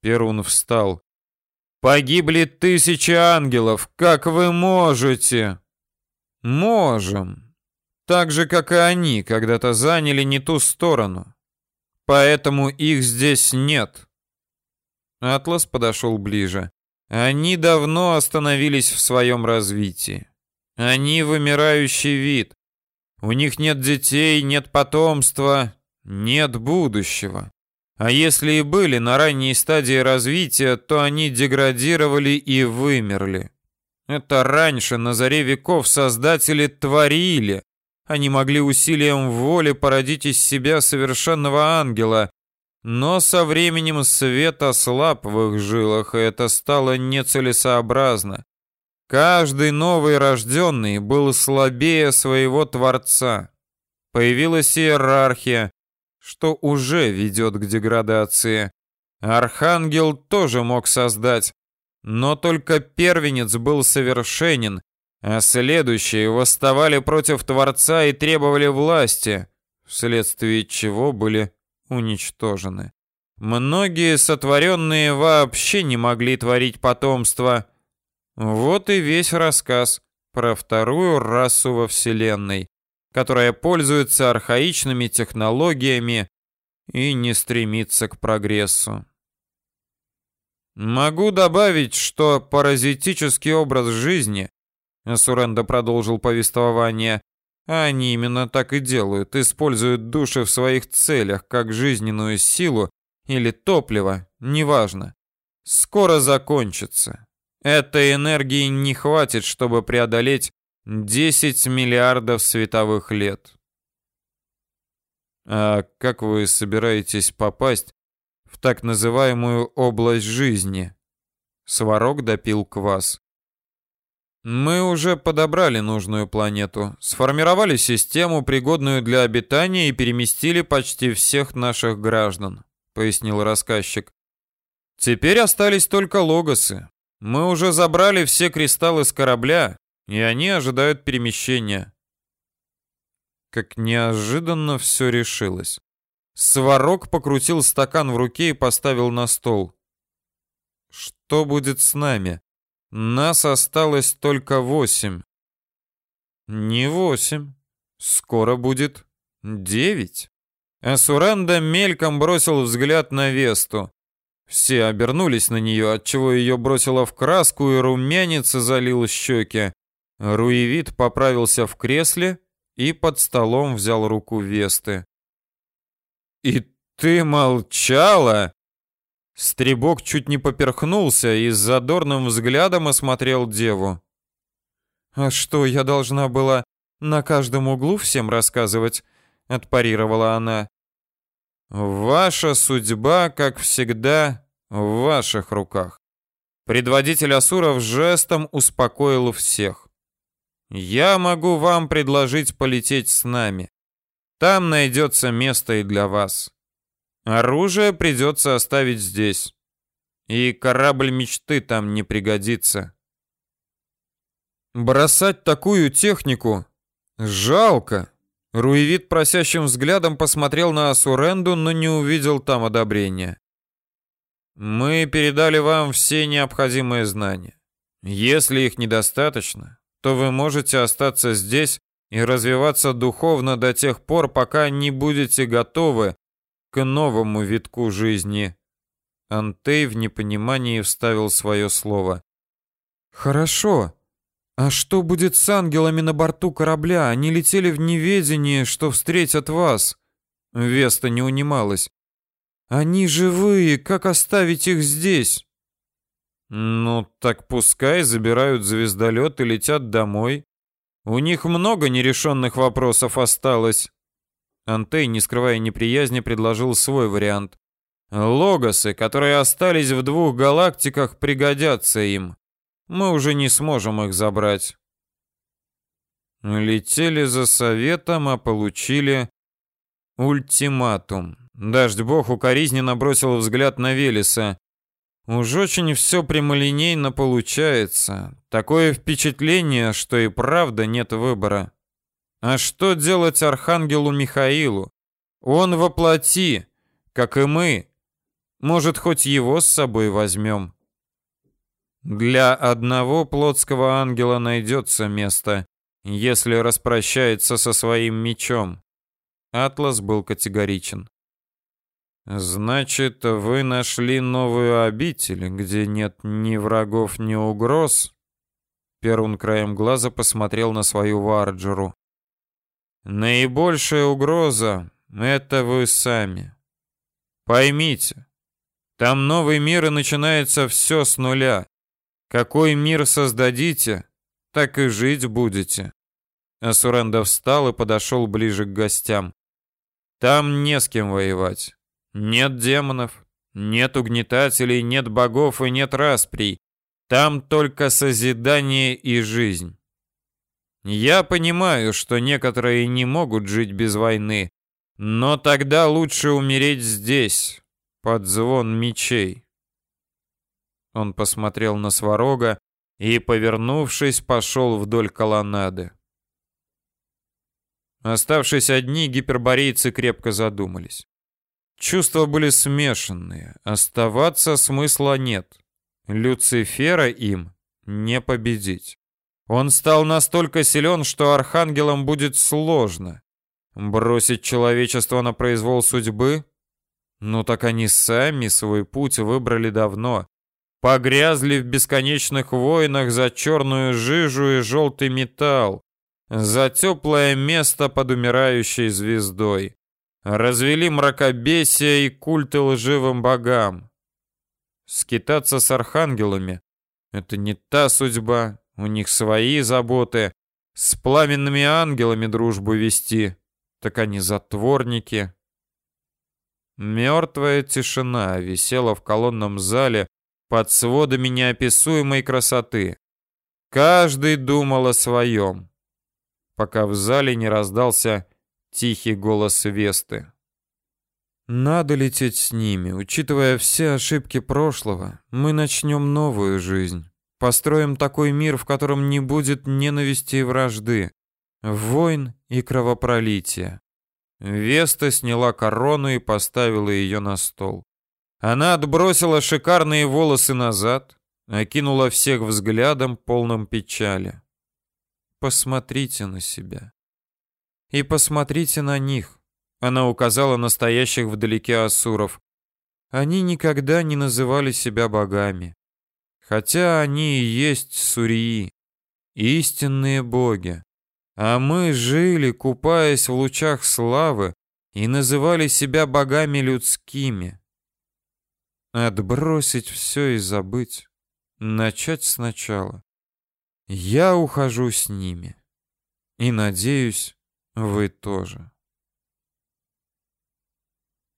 Перун встал. Погибли тысячи ангелов. Как вы можете? Можем. Так же, как и они когда-то заняли не ту сторону. Поэтому их здесь нет. Атлас подошел ближе. Они давно остановились в своем развитии. Они вымирающий вид. У них нет детей, нет потомства, нет будущего. А если и были на ранней стадии развития, то они деградировали и вымерли. Это раньше, на заре веков, создатели творили. Они могли усилием воли породить из себя совершенного ангела, но со временем свет ослаб в их жилах, и это стало нецелесообразно. Каждый новый рожденный был слабее своего Творца. Появилась иерархия, что уже ведет к деградации. Архангел тоже мог создать, но только первенец был совершенен, а следующие восставали против Творца и требовали власти, вследствие чего были уничтожены. Многие сотворенные вообще не могли творить потомство. Вот и весь рассказ про вторую расу во Вселенной которая пользуется архаичными технологиями и не стремится к прогрессу. Могу добавить, что паразитический образ жизни, Суренда продолжил повествование, они именно так и делают, используют души в своих целях, как жизненную силу или топливо, неважно. Скоро закончится. Этой энергии не хватит, чтобы преодолеть 10 миллиардов световых лет. А как вы собираетесь попасть в так называемую область жизни? Сварог допил квас. Мы уже подобрали нужную планету, сформировали систему, пригодную для обитания и переместили почти всех наших граждан, пояснил рассказчик. Теперь остались только логосы. Мы уже забрали все кристаллы с корабля, и они ожидают перемещения. Как неожиданно все решилось. Сварог покрутил стакан в руке и поставил на стол. Что будет с нами? Нас осталось только восемь. Не восемь. Скоро будет девять. Асуранда мельком бросил взгляд на Весту. Все обернулись на нее, отчего ее бросило в краску, и румянец залил щеки. Руевит поправился в кресле и под столом взял руку Весты. И ты молчала? Стребок чуть не поперхнулся и с задорным взглядом осмотрел деву. А что, я должна была на каждом углу всем рассказывать? отпарировала она. Ваша судьба, как всегда, в ваших руках. Предводитель Асуров жестом успокоил всех. Я могу вам предложить полететь с нами. Там найдется место и для вас. Оружие придется оставить здесь. И корабль мечты там не пригодится. Бросать такую технику жалко. Руевит просящим взглядом посмотрел на Асуренду, но не увидел там одобрения. Мы передали вам все необходимые знания. Если их недостаточно, то вы можете остаться здесь и развиваться духовно до тех пор, пока не будете готовы к новому витку жизни. Антей в непонимании вставил свое слово. Хорошо. А что будет с ангелами на борту корабля? Они летели в неведении, что встретят вас. Веста не унималась. Они живые, как оставить их здесь? Ну, так пускай забирают звездолет и летят домой. У них много нерешенных вопросов осталось. Антей, не скрывая неприязни, предложил свой вариант. Логосы, которые остались в двух галактиках, пригодятся им. Мы уже не сможем их забрать. Летели за советом, а получили ультиматум. Дождь бог укоризненно бросил взгляд на Велеса. Уж очень все прямолинейно получается. Такое впечатление, что и правда нет выбора. А что делать архангелу Михаилу? Он воплоти, как и мы. Может, хоть его с собой возьмем? Для одного плотского ангела найдется место, если распрощается со своим мечом. Атлас был категоричен. Значит, вы нашли новую обитель, где нет ни врагов, ни угроз? Перун краем глаза посмотрел на свою Варджеру. Наибольшая угроза это вы сами. Поймите, там новый мир и начинается все с нуля. Какой мир создадите, так и жить будете. Асуранда встал и подошел ближе к гостям. Там не с кем воевать. Нет демонов, нет угнетателей, нет богов и нет расприй. Там только созидание и жизнь. Я понимаю, что некоторые не могут жить без войны, но тогда лучше умереть здесь, под звон мечей. Он посмотрел на Сварога и, повернувшись, пошел вдоль колоннады. Оставшись одни, гиперборейцы крепко задумались. Чувства были смешанные, оставаться смысла нет. Люцифера им не победить. Он стал настолько силен, что архангелам будет сложно. Бросить человечество на произвол судьбы? Ну так они сами свой путь выбрали давно погрязли в бесконечных войнах за черную жижу и желтый металл, за теплое место под умирающей звездой. Развели мракобесие и культы лживым богам. Скитаться с архангелами — это не та судьба, у них свои заботы. С пламенными ангелами дружбу вести, так они затворники. Мертвая тишина висела в колонном зале, под сводами неописуемой красоты. Каждый думал о своем, пока в зале не раздался тихий голос Весты. Надо лететь с ними, учитывая все ошибки прошлого. Мы начнем новую жизнь. Построим такой мир, в котором не будет ненависти и вражды, войн и кровопролития. Веста сняла корону и поставила ее на стол. Она отбросила шикарные волосы назад, окинула всех взглядом, полным печали. Посмотрите на себя. И посмотрите на них. Она указала на стоящих вдалеке асуров. Они никогда не называли себя богами. Хотя они и есть сурии, истинные боги. А мы жили, купаясь в лучах славы и называли себя богами людскими. Отбросить все и забыть, начать сначала. Я ухожу с ними. И надеюсь, вы тоже.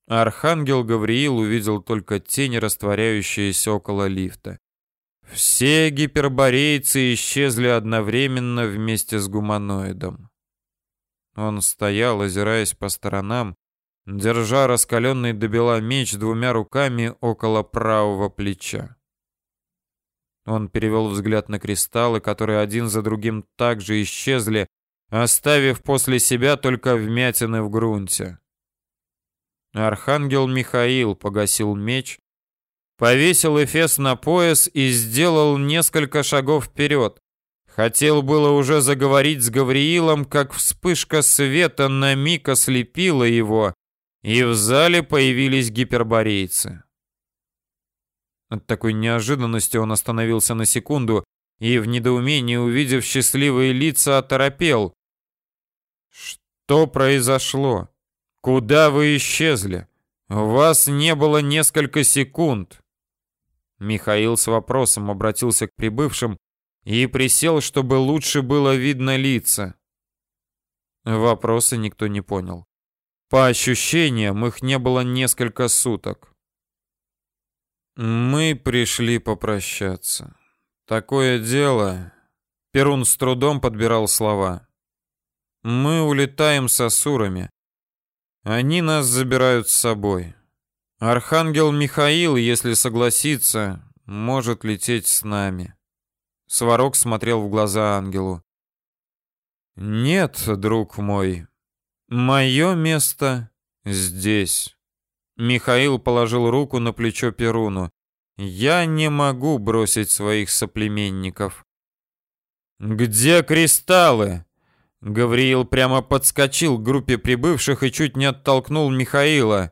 Архангел Гавриил увидел только тень, растворяющаяся около лифта. Все гиперборейцы исчезли одновременно вместе с гуманоидом. Он стоял, озираясь по сторонам, держа раскаленный до бела меч двумя руками около правого плеча. Он перевел взгляд на кристаллы, которые один за другим также исчезли, оставив после себя только вмятины в грунте. Архангел Михаил погасил меч, повесил эфес на пояс и сделал несколько шагов вперед. Хотел было уже заговорить с Гавриилом, как вспышка света на миг ослепила его, и в зале появились гиперборейцы. От такой неожиданности он остановился на секунду и в недоумении, увидев счастливые лица, оторопел. Что произошло? Куда вы исчезли? Вас не было несколько секунд. Михаил с вопросом обратился к прибывшим и присел, чтобы лучше было видно лица. Вопроса никто не понял. По ощущениям, их не было несколько суток. Мы пришли попрощаться. Такое дело. Перун с трудом подбирал слова. Мы улетаем с асурами. Они нас забирают с собой. Архангел Михаил, если согласится, может лететь с нами. Сварог смотрел в глаза ангелу. Нет, друг мой. Мое место здесь. Михаил положил руку на плечо Перуну. Я не могу бросить своих соплеменников. Где кристаллы? Гавриил прямо подскочил к группе прибывших и чуть не оттолкнул Михаила.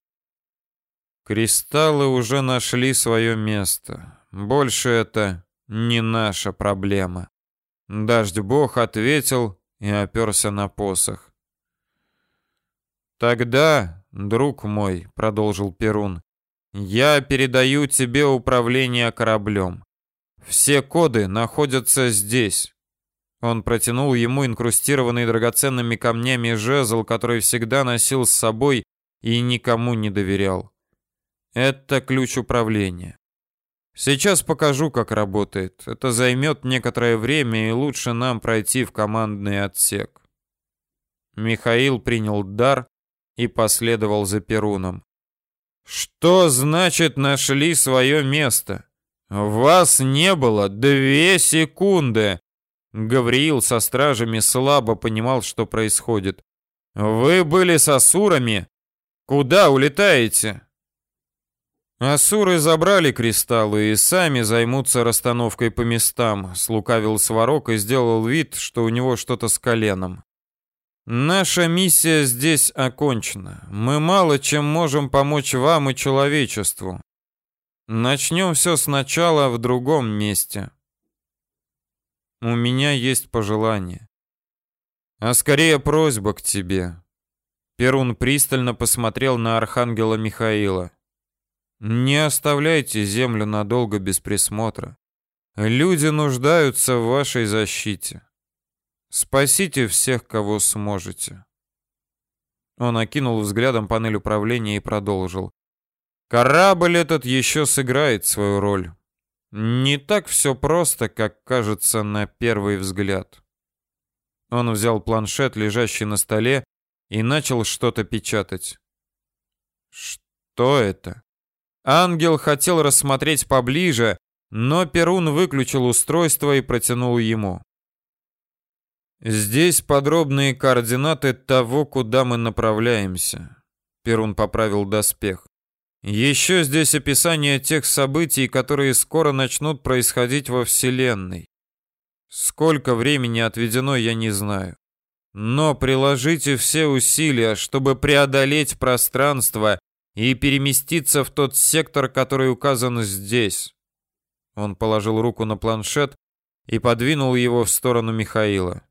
Кристаллы уже нашли свое место. Больше это не наша проблема. Дождь бог ответил и оперся на посох. Тогда «Друг мой», — продолжил Перун, — «я передаю тебе управление кораблем. Все коды находятся здесь». Он протянул ему инкрустированный драгоценными камнями жезл, который всегда носил с собой и никому не доверял. Это ключ управления. Сейчас покажу, как работает. Это займет некоторое время, и лучше нам пройти в командный отсек. Михаил принял дар и последовал за Перуном. Что значит нашли свое место? Вас не было две секунды. Гавриил со стражами слабо понимал, что происходит. Вы были с асурами? Куда улетаете? Асуры забрали кристаллы и сами займутся расстановкой по местам, слукавил Сварог и сделал вид, что у него что-то с коленом. Наша миссия здесь окончена. Мы мало чем можем помочь вам и человечеству. Начнем все сначала в другом месте. У меня есть пожелание. А скорее просьба к тебе. Перун пристально посмотрел на архангела Михаила. Не оставляйте землю надолго без присмотра. Люди нуждаются в вашей защите. Спасите всех, кого сможете. Он окинул взглядом панель управления и продолжил. Корабль этот еще сыграет свою роль. Не так все просто, как кажется на первый взгляд. Он взял планшет, лежащий на столе, и начал что-то печатать. Что это? Ангел хотел рассмотреть поближе, но Перун выключил устройство и протянул ему. Здесь подробные координаты того, куда мы направляемся. Перун поправил доспех. Еще здесь описание тех событий, которые скоро начнут происходить во Вселенной. Сколько времени отведено, я не знаю. Но приложите все усилия, чтобы преодолеть пространство и переместиться в тот сектор, который указан здесь. Он положил руку на планшет и подвинул его в сторону Михаила.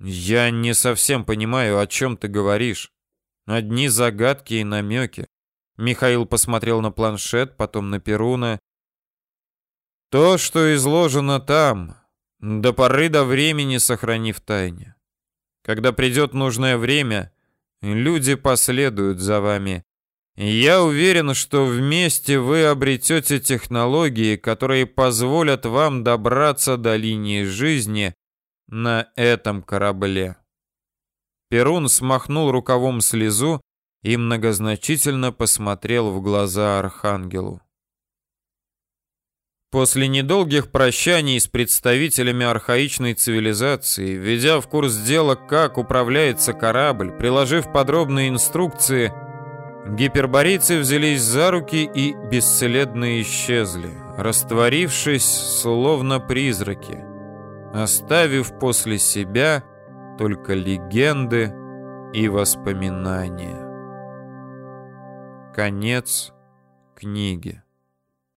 Я не совсем понимаю, о чем ты говоришь. Одни загадки и намеки. Михаил посмотрел на планшет, потом на Перуна. То, что изложено там, до поры до времени сохрани в тайне. Когда придет нужное время, люди последуют за вами. Я уверен, что вместе вы обретете технологии, которые позволят вам добраться до линии жизни на этом корабле. Перун смахнул рукавом слезу и многозначительно посмотрел в глаза архангелу. После недолгих прощаний с представителями архаичной цивилизации, введя в курс дела, как управляется корабль, приложив подробные инструкции, гиперборийцы взялись за руки и бесследно исчезли, растворившись словно призраки, оставив после себя только легенды и воспоминания. Конец книги.